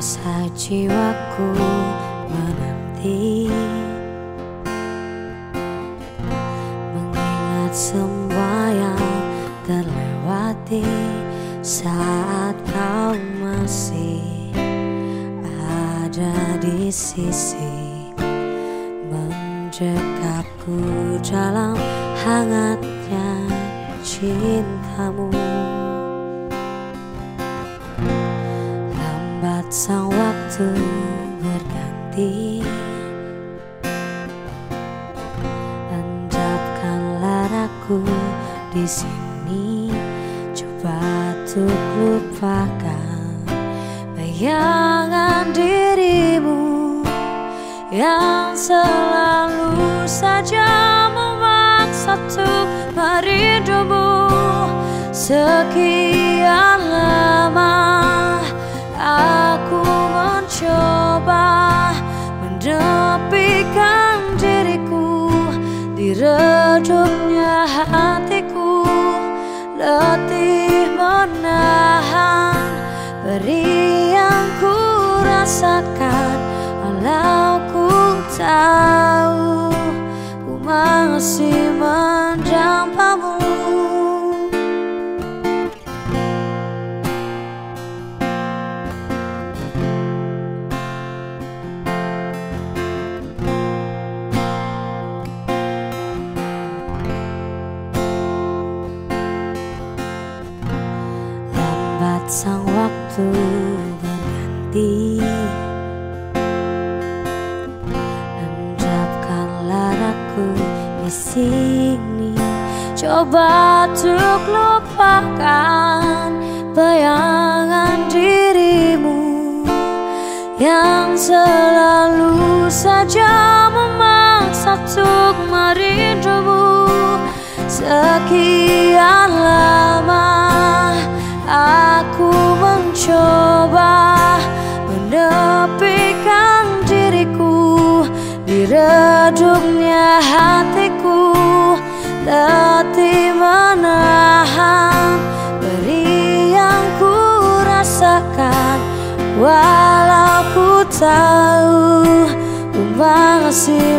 Resah jiwaku menanti. Mengingat semua yang terlewati Saat kau masih ada di sisi Menjekapku dalam hangatnya cintamu sang waktu berganti. Endapkanlah aku di sini. Coba untuk lupakan Bayangan dirimu Yang selalu saja memaksa untuk merindumu. Sekian redupnya hatiku Letih menahan Beri yang ku rasakan sang waktu berganti. Endapkanlah aku di sini. Coba untuk lupakan bayangan dirimu Yang selalu saja memaksa untuk merindumu. Sekian mencoba menepikan diriku Di redupnya hatiku. Letih menahan Beri yang ku rasakan. Walau ku tahu Ku masih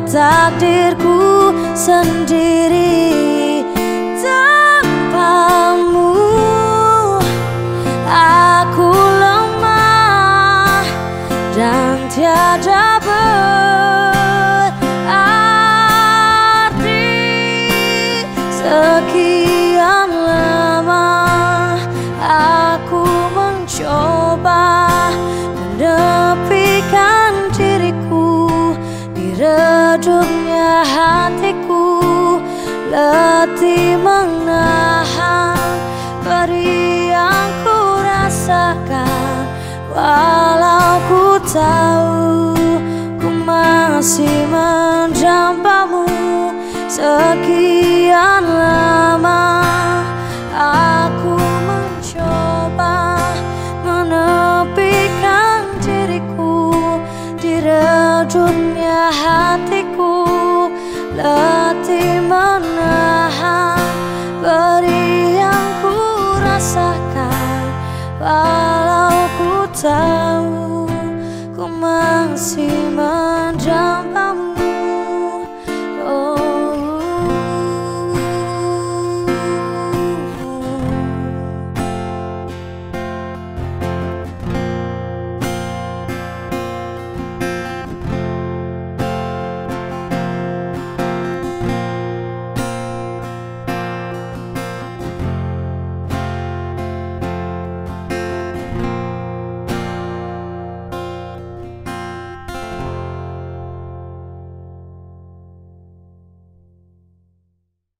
takdirku sendiri tanpamu aku lemah dan tiada redupnya hatiku letih menahan. Beri yang ku rasakan walau ku tahu ku masih yang si jump